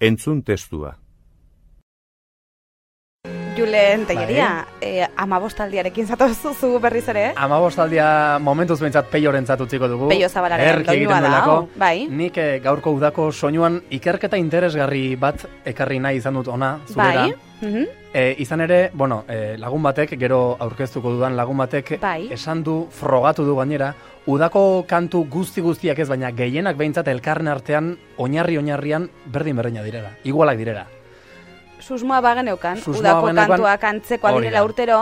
Entzun testua. Julen Telleria, eh, amabostaldiarekin zatozu zu berriz ere? Amabostaldia momentuz behintzat peiorentzat utziko dugu. Peio zabalaren doinua da, hau, bai. Nik eh, gaurko udako soinuan ikerketa interesgarri bat ekarri nahi izan dut ona zurera. Bai. E, izan ere, bueno, e, lagun batek, gero aurkeztuko dudan lagun batek, Bai. esan du, frogatu du gainera, udako kantu guzti guztiak ez, baina gehienak behintzat elkarren artean, oinarri oinarrian, berdin berdina direla, igualak direla. Susmoa bageneukan, Susmoa udako bageneukan, kantuak antzekoa direla urtero,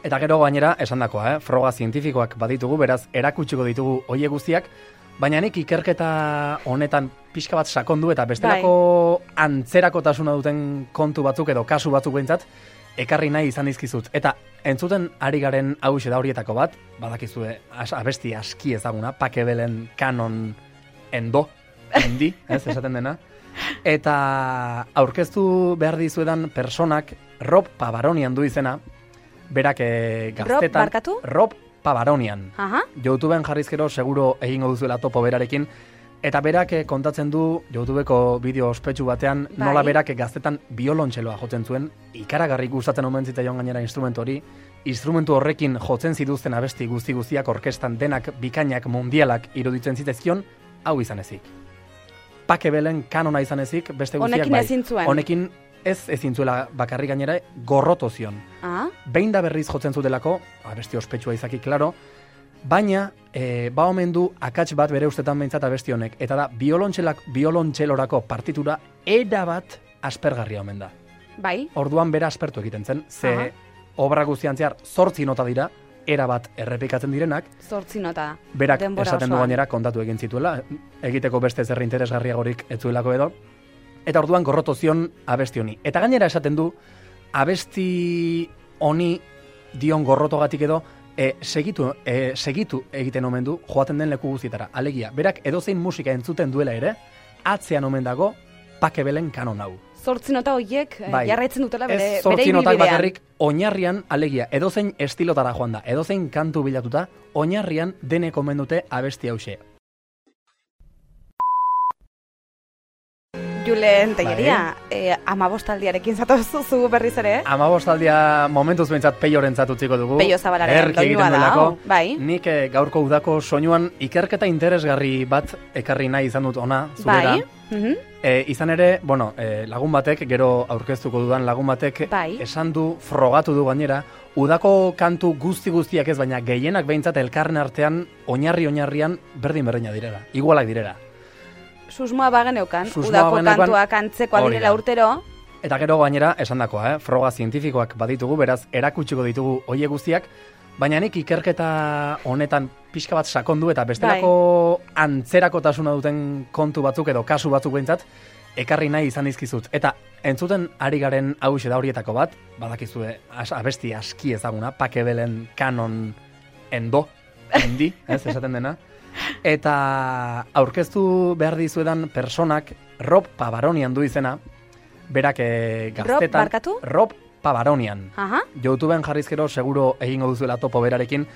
Eta gero gainera, esan dakoa, eh? froga zientifikoak baditugu, beraz, erakutsiko ditugu hoie guztiak, baina nik ikerketa honetan pixka bat sakondu eta bestelako Bai. antzerakotasuna duten kontu batzuk edo kasu batzuk behintzat, ekarri nahi izan dizkizut. Eta entzuten ari garen hau da horietako bat, badakizue as, abesti aski ezaguna, pakebelen kanon endo, endi, ez, esaten dena. Eta aurkeztu behar dizuedan personak Rob Pavaronian du izena, berak Rob, gaztetan... barkatu? Rob Pavaronian. aha, YouTubeen jarrizkero seguro egingo duzuela topo berarekin, eta berak eh, kontatzen du YouTubeko bideo ospetsu batean Bai. nola berak gaztetan biolontxeloa jotzen zuen, ikaragarri gustatzen omen zitzaion gainera instrumentu hori, instrumentu horrekin jotzen zituzten abesti guzti guztiak orkestan denak bikainak mundialak iruditzen zitezkion, hau izan ezik. Pakebelen kanona izan ezik, beste guztiak Honekin bai. ezin zuen. Honekin ez ezin zuela bakarrik gainera gorroto zion aha, behin da berriz jotzen zutelako, abesti ospetsua izaki, klaro, baina e, ba omen du akats bat bere ustetan behintzat abesti honek, eta da biolontxelak, biolontxelorako partitura era bat aspergarria omen da. bai, Orduan bera aspertu egiten zen, ze Aha. obra guztian zehar zortzi nota dira, era bat errepikatzen direnak, zortzi nota. berak Denbora esaten du gainera kontatu egin zituela, egiteko beste zer interesgarriagorik ez edo, eta orduan gorroto zion abesti honi. Eta gainera esaten du, abesti honi dion gorrotogatik edo, e, segitu, e, segitu egiten omen du joaten den leku guztietara. Alegia, berak edozein musika entzuten duela ere, atzean omen dago pakebelen kanon hau. Zortzi nota horiek eh, Bai. jarraitzen dutela bere, Ez bere zortzi notak ibilbidean. bakarrik oinarrian alegia, edozein estilotara joan da, edozein kantu bilatuta, oinarrian denek omen dute abesti hause. Julen Telleria, Bai. eh, amabostaldiarekin zatozu zu berriz ere? Amabostaldia momentuz behintzat peiorentzat utziko dugu. Peio zabalaren doinua da, bai. Nik eh, gaurko udako soinuan ikerketa interesgarri bat ekarri nahi izan dut ona zurera. Bai, mhm, E, izan ere, bueno, e, lagun batek, gero aurkeztuko dudan lagun batek, Bai. esan du, frogatu du gainera, udako kantu guzti guztiak ez, baina gehienak behintzat elkarren artean, oinarri oinarrian, berdin berdina direla, igualak direla. Susmoa bageneukan, Susmoa udako bageneukan, kantuak antzekoa hori direla urtero, Eta gero gainera, esan dakoa, eh? froga zientifikoak baditugu, beraz, erakutsiko ditugu hoie guztiak, baina nik ikerketa honetan pixka bat sakondu eta bestelako Bai. antzerakotasuna duten kontu batzuk edo kasu batzuk behintzat, ekarri nahi izan dizkizut. Eta entzuten ari garen hau da horietako bat, badakizue as, abesti aski ezaguna, pakebelen kanon endo, endi, ez esaten dena. Eta aurkeztu behar dizuedan personak Rob Pavaronian du izena, berak e, Rob, gaztetan... barkatu? Rob Pavaronian. Aha. YouTubeen jarrizkero seguro egingo duzuela topo berarekin.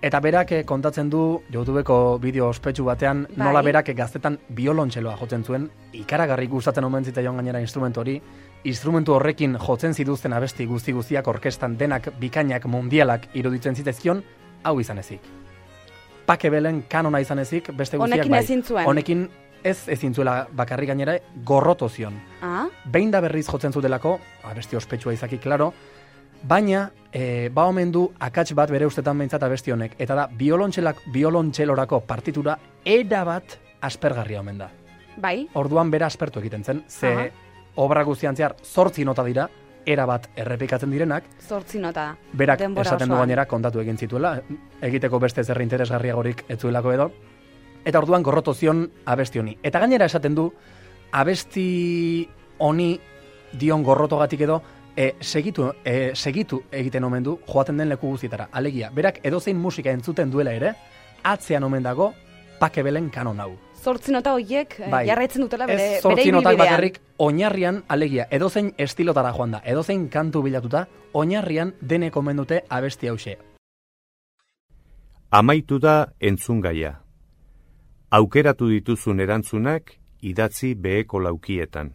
Eta berak eh, kontatzen du YouTubeko bideo ospetsu batean Bai. nola berak gaztetan biolontxeloa jotzen zuen, ikaragarri gustatzen omen zitzaion gainera instrumentu hori, instrumentu horrekin jotzen zituzten abesti guzti guztiak orkestan denak bikainak mundialak iruditzen zitezkion, hau izan ezik. Pakebelen kanona izan ezik, beste guztiak Honekin bai. ezin zuen. Honekin ez ezin zuela bakarrik gainera gorroto zion Ah, behin da berriz jotzen zutelako, abesti ospetsua izaki, klaro, baina e, ba omen du akats bat bere ustetan behintzat abesti honek, eta da biolontxelorako partitura era bat aspergarria omen da. bai. Orduan bera aspertu egiten zen, ze Aha. obra guztian zehar zortzi nota dira, era bat errepikatzen direnak, Zortzi nota. berak esaten du gainera kontatu egin zituela, egiteko beste zerri interesgarriagorik ez zuelako edo, eta orduan gorroto zion abesti honi. Eta gainera esaten du, abesti honi dion gorrotogatik edo, e, segitu, e, segitu egiten omen du joaten den leku guztietara. Alegia, berak edozein musika entzuten duela ere, atzean omen dago pakebelen kanon hau. Zortzi nota horiek eh, Bai. jarraitzen dutela bere, Ez bere zortzi notak bakarrik, oinarrian, alegia, edozein estilotara joan da, edozein kantu bilatuta, oinarrian denek omen dute abesti hause. Amaitu da entzungaia. Aukeratu dituzun erantzunak idatzi beheko laukietan.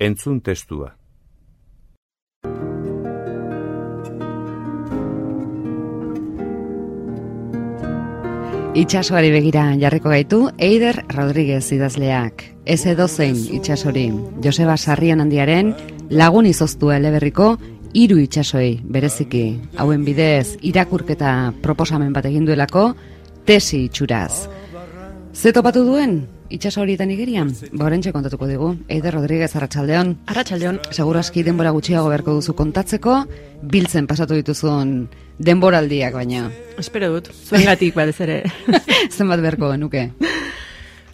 Entzun testua. Itxasoari begira jarriko gaitu Eider Rodriguez idazleak. Ez edozein itxasori. Joseba Sarrian handiaren lagun izoztua eleberriko hiru itxasoi bereziki. Hauen bidez irakurketa proposamen bat egin duelako tesi itxuraz. Ze topatu duen itxaso horietan igerian? Borentxe kontatuko digu. Eider Rodriguez Arratsaldeon. Arratxaldeon, Segurazki denbora gutxiago beharko duzu kontatzeko, biltzen pasatu dituzun denboraldiak baina. espero dut, zuengatik batez ere. Zenbat beharko genuke?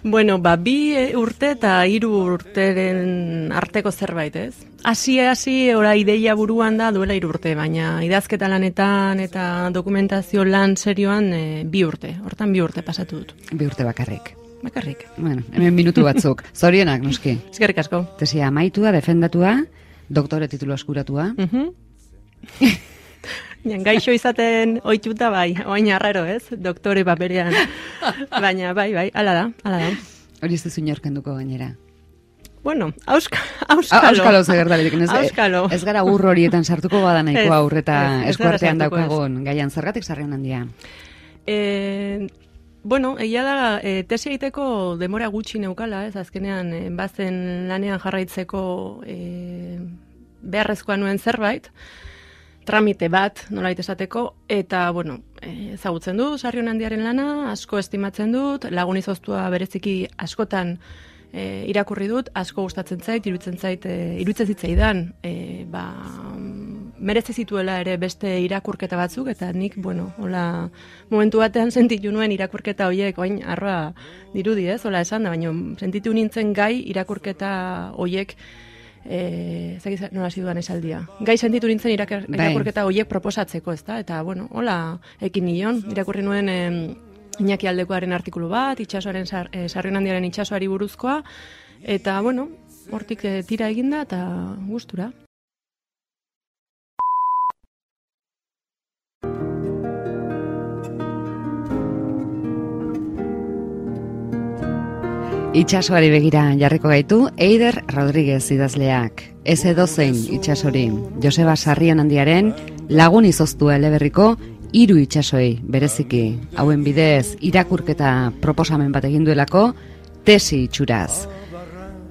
Bueno, ba, bi urte eta hiru urteren arteko zerbait, ez? Hasi hasi ora ideia buruan da duela hiru urte, baina idazketa lanetan eta dokumentazio lan serioan e, bi urte. Hortan bi urte pasatu dut. Bi urte bakarrik. Bakarrik. Bueno, hemen minutu batzuk. Zorionak, noski. Eskerrik asko. Tesia amaitua, defendatua, doktore titulu askuratua. Mhm. Ja, gaixo izaten ohituta bai, oain arraro, ez? Doktore paperean. Baina bai, bai, hala da, hala da. Hori ez duzu inorkenduko gainera. Bueno, auska, auskalo. Auskalo ze gertaletik, ez, Auskalo. ez gara urro horietan sartuko bada nahiko aurreta eskuartean daukagun gaian zergatik sarrion handia. E, bueno, egia da, e, tesi egiteko demora gutxi neukala, ez? Azkenean, e, bazen lanean jarraitzeko e, beharrezkoa nuen zerbait, tramite bat, nolait esateko, eta, bueno, ezagutzen dut, sarrion handiaren lana, asko estimatzen dut, lagun izoztua bereziki askotan e, irakurri dut, asko gustatzen zait, iruditzen zait, e, iruditzen zitzaidan, e, ba, merezi zituela ere beste irakurketa batzuk, eta nik, bueno, hola, momentu batean sentitu nuen irakurketa hoiek, oain, arroa dirudi, ez, hola esan da, baina sentitu nintzen gai irakurketa hoiek, e, zagiz, nola hasi dudan esaldia. Gai sentitu nintzen irakar, Bai. irakurketa hoiek proposatzeko, ezta? Eta, bueno, hola, ekin nion, irakurri nuen em, Iñaki aldekoaren artikulu bat, itxasoaren sar, e, sarrion handiaren itxasoari buruzkoa, eta, bueno, hortik e, tira eginda eta gustura. Itxasoari begira jarriko gaitu Eider Rodriguez idazleak. Ez edozein itxasori. Joseba Sarrion handiaren lagun izoztu eleberriko hiru itxasoi bereziki. Hauen bidez irakurketa proposamen bat egin duelako tesi itxuraz.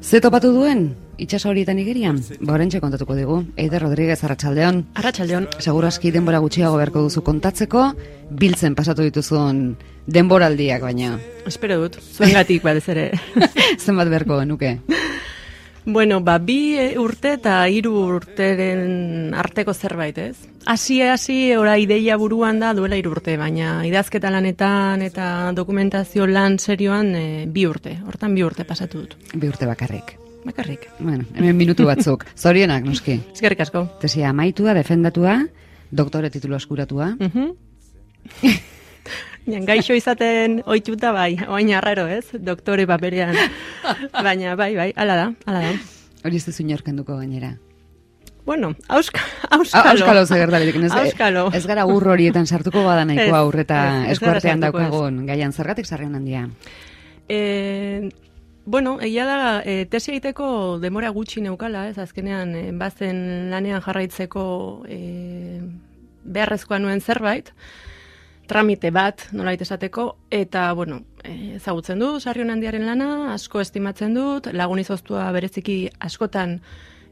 Ze topatu duen itxaso horietan igerian? Borentxe kontatuko digu. Eider Rodriguez Arratsaldeon. Arratxaldeon, Seguro aski denbora gutxiago beharko duzu kontatzeko, biltzen pasatu dituzun denboraldiak baina. espero dut, zuengatik batez ere. Zenbat beharko genuke? Bueno, ba, bi e, urte eta hiru urteren arteko zerbait, ez? Hasi hasi ora ideia buruan da duela hiru urte, baina idazketa lanetan eta dokumentazio lan serioan e, bi urte. Hortan bi urte pasatu dut. Bi urte bakarrik. Bakarrik. Bueno, hemen minutu batzuk. Zorionak, noski. Eskerrik asko. Tesia amaitua, defendatua, doktore titulu askuratua. Mhm. Ja, gaixo izaten ohituta bai, oain arraro, ez? Doktore paperean. Baina bai, bai, hala da, hala da. Hori ez duzu inorkenduko gainera. Bueno, auska, auskalo. Auskalo ze gertaletik, ez, Auskalo. ez gara urro horietan sartuko bada nahiko Ez, aurreta eskuartean daukagun gaian zergatik sarrion handia. E, bueno, egia da, e, tesi egiteko demora gutxi neukala, ez? Azkenean, e, bazen lanean jarraitzeko e, beharrezkoa nuen zerbait, tramite bat, nolait esateko, eta, bueno, ezagutzen du, sarrion handiaren lana, asko estimatzen dut, lagun izoztua bereziki askotan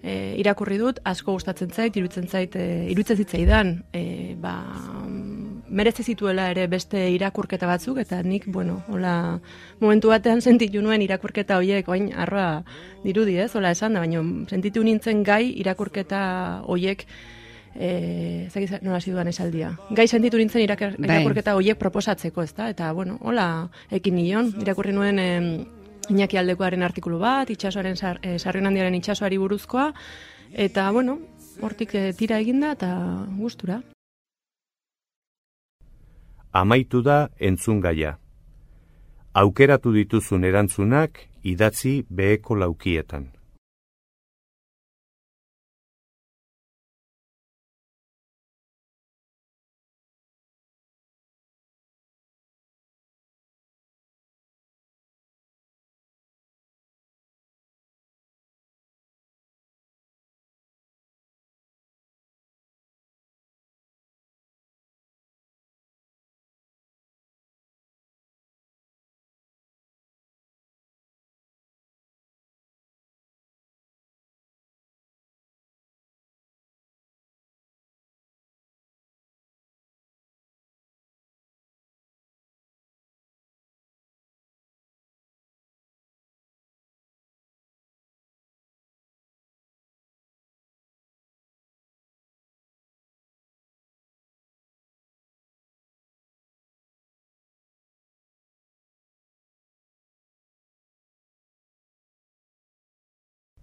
e, irakurri dut, asko gustatzen zait, iruditzen zait, e, iruditzen zitzaidan, e, ba, merezi zituela ere beste irakurketa batzuk, eta nik, bueno, hola, momentu batean sentitu nuen irakurketa hoiek, oain, arroa dirudi, ez, hola esan da, baina sentitu nintzen gai irakurketa hoiek, e, zagiz, nola hasi dudan esaldia. Gai sentitu nintzen irakar, Bai. irakurketa hoiek proposatzeko, ezta? Eta, bueno, hola, ekin nion, irakurri nuen em, Iñaki aldekoaren artikulu bat, itxasoaren sar, e, handiaren itxasoari buruzkoa, eta, bueno, hortik e, tira eginda eta gustura. Amaitu da entzungaia. Aukeratu dituzun erantzunak idatzi beheko laukietan.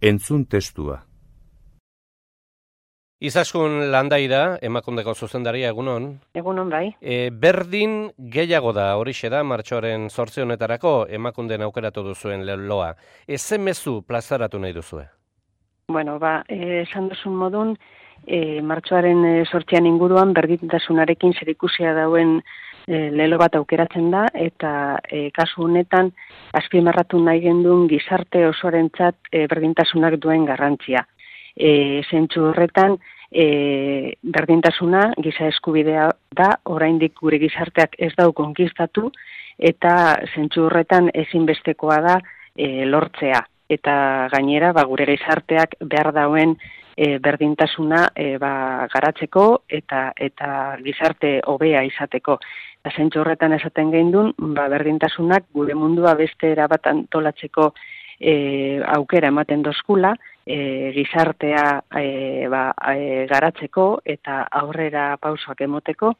Entzun testua. Izaskun landaira, emakundeko zuzendaria egunon. Egunon bai. E, berdin gehiago da horixe da martxoaren sortze honetarako emakunden aukeratu duzuen loa. Ezen mezu plazaratu nahi duzue? Bueno, ba, e, esan duzun modun, e, martxoaren e, sortzean inguruan berdintasunarekin zerikusia dauen e, lelo bat aukeratzen da, eta e, kasu honetan azpimarratu nahi gendun gizarte osoarentzat e, berdintasunak duen garrantzia. E, zentsu horretan, e, berdintasuna giza eskubidea da, oraindik gure gizarteak ez dau konkistatu, eta zentsu horretan ezinbestekoa da e, lortzea. Eta gainera, ba, gure gizarteak behar dauen e, berdintasuna e, ba, garatzeko eta eta gizarte hobea izateko. Eta zentsu horretan esaten gehin ba, berdintasunak gure mundua beste erabat antolatzeko e, aukera ematen dozkula, e, gizartea e, ba, e, garatzeko eta aurrera pausoak emoteko,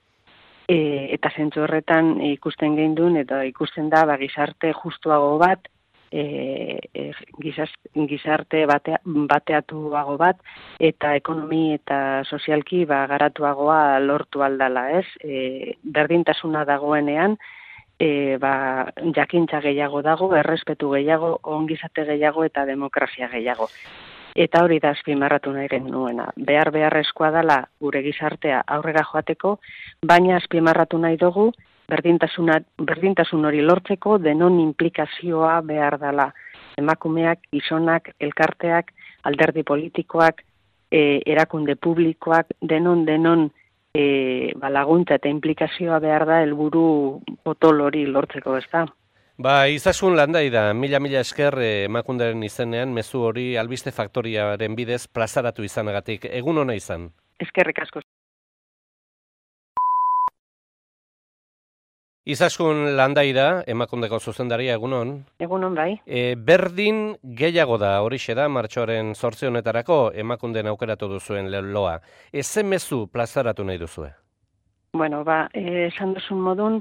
e, eta zentsu horretan ikusten gehin eta ikusten da ba, gizarte justuago bat, e, e, gizarte batea, bateatuago bat eta ekonomi eta sozialki ba, garatuagoa lortu aldala, ez? E, berdintasuna dagoenean, e, ba, jakintza gehiago dago, errespetu gehiago, ongizate gehiago eta demokrazia gehiago. Eta hori da azpimarratu nahi nuena. Behar beharrezkoa dela gure gizartea aurrera joateko, baina azpimarratu nahi dugu berdintasun hori lortzeko denon implikazioa behar dela. Emakumeak, gizonak, elkarteak, alderdi politikoak, e, erakunde publikoak, denon, denon e, balaguntza eta implikazioa behar da helburu potol hori lortzeko, ez da? Ba, izasun landai da, mila-mila esker eh, emakundaren izenean, mezu hori albiste faktoriaren bidez plazaratu izanagatik. Egun hona izan? Eskerrik asko. Izaskun landaira, emakundeko zuzendaria egunon. Egunon bai. E, berdin gehiago da horixe da martxoaren sortze honetarako emakunden aukeratu duzuen loa. Ezen mezu plazaratu nahi duzue? Bueno, ba, e, esan duzun modun,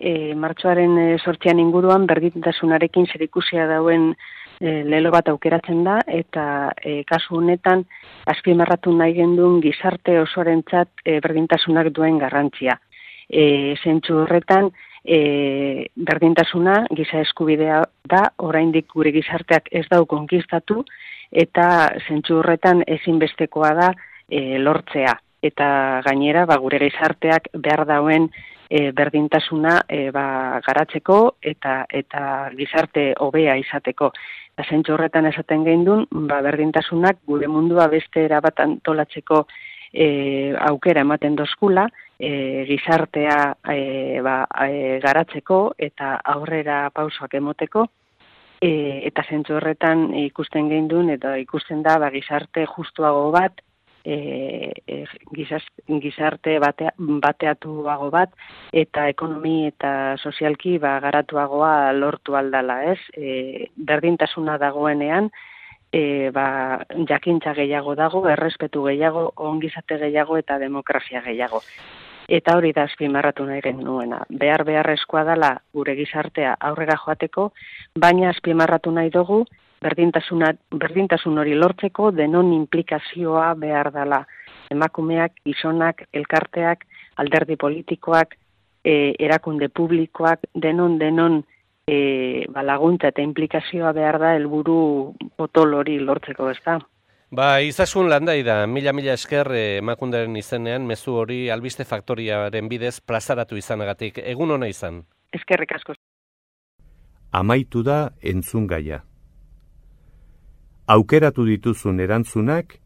e, martxoaren e, sortzean inguruan berdintasunarekin zerikusia dauen e, lelo bat aukeratzen da, eta e, kasu honetan azpimarratu nahi gendun gizarte osoarentzat e, berdintasunak duen garrantzia e, zentsu horretan e, berdintasuna giza eskubidea da, oraindik gure gizarteak ez dau konkistatu, eta zentsu horretan ezinbestekoa da e, lortzea. Eta gainera, ba, gure gizarteak behar dauen e, berdintasuna e, ba, garatzeko eta eta gizarte hobea izateko. Eta zentsu horretan esaten gehin ba, berdintasunak gure mundua beste erabat antolatzeko e, aukera ematen dozkula, e, gizartea e, ba, e, garatzeko eta aurrera pausoak emoteko, e, eta zentzu horretan ikusten gehin duen, eta ikusten da ba, gizarte justuago bat, e, e, gizarte batea, bateatuago bat, eta ekonomi eta sozialki ba, garatuagoa lortu aldala, ez? E, berdintasuna dagoenean, e, ba, jakintza gehiago dago, errespetu gehiago, ongizate gehiago eta demokrazia gehiago. Eta hori da azpimarratu nahi nuena. Behar beharrezkoa dela gure gizartea aurrera joateko, baina azpimarratu nahi dugu berdintasun hori lortzeko denon implikazioa behar dela. emakumeak, gizonak, elkarteak, alderdi politikoak, e, erakunde publikoak, denon, denon, e, ba, laguntza eta implikazioa behar da helburu potol hori lortzeko, ez da? Ba, izasun landai da, mila-mila esker eh, emakundaren izenean, mezu hori albiste faktoriaren bidez plazaratu izanagatik. Egun hona izan? Eskerrik asko. Amaitu da entzun gaia. Aukeratu dituzun erantzunak,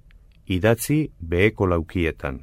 idatzi beheko laukietan.